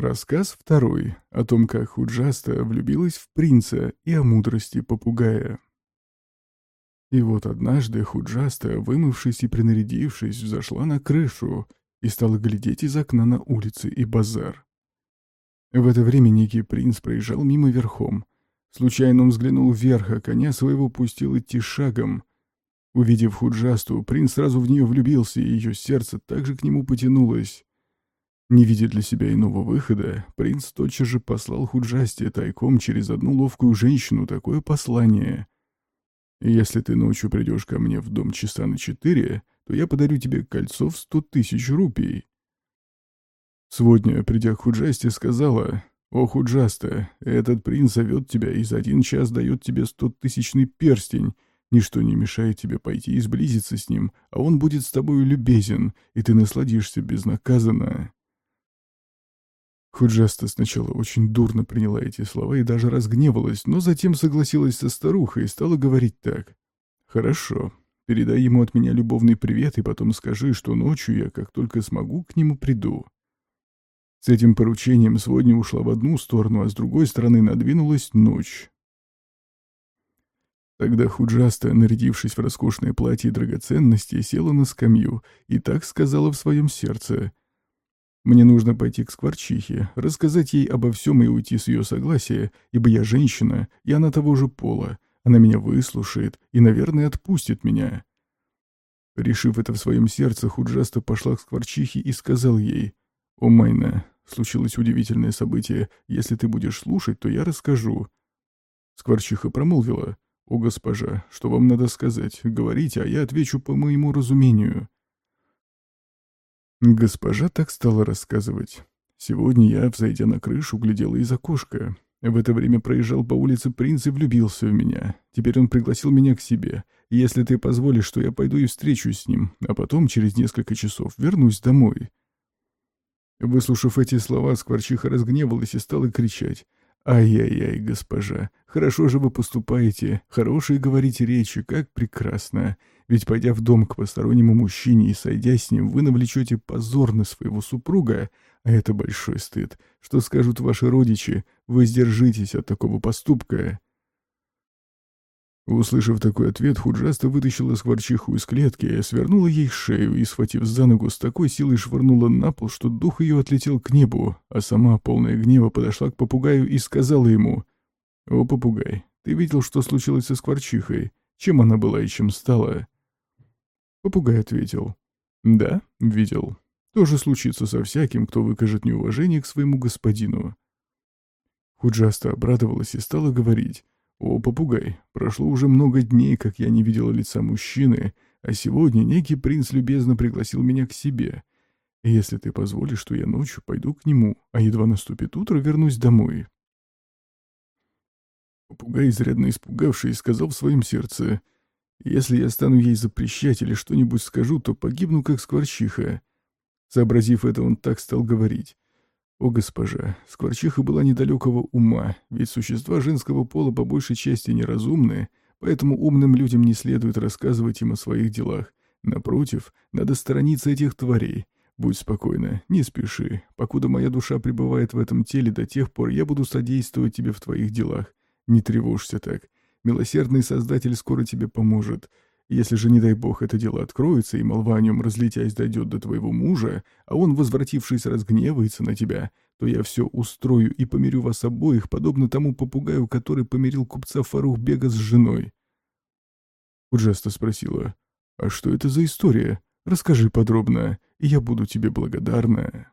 Рассказ второй о том, как Худжаста влюбилась в принца и о мудрости попугая. И вот однажды Худжаста, вымывшись и принарядившись, взошла на крышу и стала глядеть из окна на улицы и базар. В это время некий принц проезжал мимо верхом. Случайно он взглянул вверх, а коня своего пустил идти шагом. Увидев Худжасту, принц сразу в нее влюбился, и ее сердце также к нему потянулось. Не видя для себя иного выхода, принц тотчас же послал Худжасте тайком через одну ловкую женщину такое послание. «Если ты ночью придешь ко мне в дом часа на четыре, то я подарю тебе кольцо в сто тысяч рупий». Сегодня, придя к Худжасте, сказала, «О, Худжаста, этот принц зовет тебя и за один час дает тебе стотысячный перстень. Ничто не мешает тебе пойти и сблизиться с ним, а он будет с тобой любезен, и ты насладишься безнаказанно». Худжаста сначала очень дурно приняла эти слова и даже разгневалась, но затем согласилась со старухой и стала говорить так. «Хорошо, передай ему от меня любовный привет и потом скажи, что ночью я, как только смогу, к нему приду». С этим поручением сегодня ушла в одну сторону, а с другой стороны надвинулась ночь. Тогда Худжаста, нарядившись в роскошное платье и драгоценности, села на скамью и так сказала в своем сердце — мне нужно пойти к скворчихе, рассказать ей обо всем и уйти с ее согласия, ибо я женщина, и она того же пола. Она меня выслушает и, наверное, отпустит меня. Решив это в своем сердце, Худжаста пошла к скворчихе и сказал ей, «О, Майна, случилось удивительное событие. Если ты будешь слушать, то я расскажу». Скворчиха промолвила, «О, госпожа, что вам надо сказать? Говорите, а я отвечу по моему разумению». Госпожа так стала рассказывать. Сегодня я, взойдя на крышу, глядела из окошка. В это время проезжал по улице принц и влюбился в меня. Теперь он пригласил меня к себе. Если ты позволишь, что я пойду и встречусь с ним, а потом, через несколько часов, вернусь домой. Выслушав эти слова, скворчиха разгневалась и стала кричать. «Ай-яй-яй, госпожа, хорошо же вы поступаете, хорошие говорите речи, как прекрасно. Ведь, пойдя в дом к постороннему мужчине и сойдя с ним, вы навлечете позор на своего супруга, а это большой стыд. Что скажут ваши родичи? Вы сдержитесь от такого поступка». Услышав такой ответ, Худжаста вытащила скворчиху из клетки, свернула ей шею и, схватив за ногу, с такой силой швырнула на пол, что дух ее отлетел к небу, а сама, полная гнева, подошла к попугаю и сказала ему, «О, попугай, ты видел, что случилось со скворчихой? Чем она была и чем стала?» Попугай ответил, «Да, видел. То же случится со всяким, кто выкажет неуважение к своему господину». Худжаста обрадовалась и стала говорить, «О, попугай, прошло уже много дней, как я не видела лица мужчины, а сегодня некий принц любезно пригласил меня к себе. Если ты позволишь, то я ночью пойду к нему, а едва наступит утро, вернусь домой». Попугай, изрядно испугавшись, сказал в своем сердце, «Если я стану ей запрещать или что-нибудь скажу, то погибну, как скворчиха». Сообразив это, он так стал говорить. О, госпожа, Скворчиха была недалекого ума, ведь существа женского пола по большей части неразумны, поэтому умным людям не следует рассказывать им о своих делах. Напротив, надо сторониться этих тварей. Будь спокойна, не спеши. Покуда моя душа пребывает в этом теле, до тех пор я буду содействовать тебе в твоих делах. Не тревожься так. Милосердный Создатель скоро тебе поможет. Если же, не дай бог, это дело откроется, и молва о нем, разлетясь, дойдет до твоего мужа, а он, возвратившись, разгневается на тебя, то я все устрою и помирю вас обоих, подобно тому попугаю, который помирил купца Фарухбега с женой. Уджаста спросила, «А что это за история? Расскажи подробно, и я буду тебе благодарна».